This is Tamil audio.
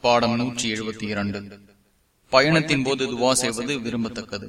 பாடம் நூற்றி எழுபத்தி இரண்டு. பயணத்தின் போது துவா செய்வது விரும்பத்தக்கது.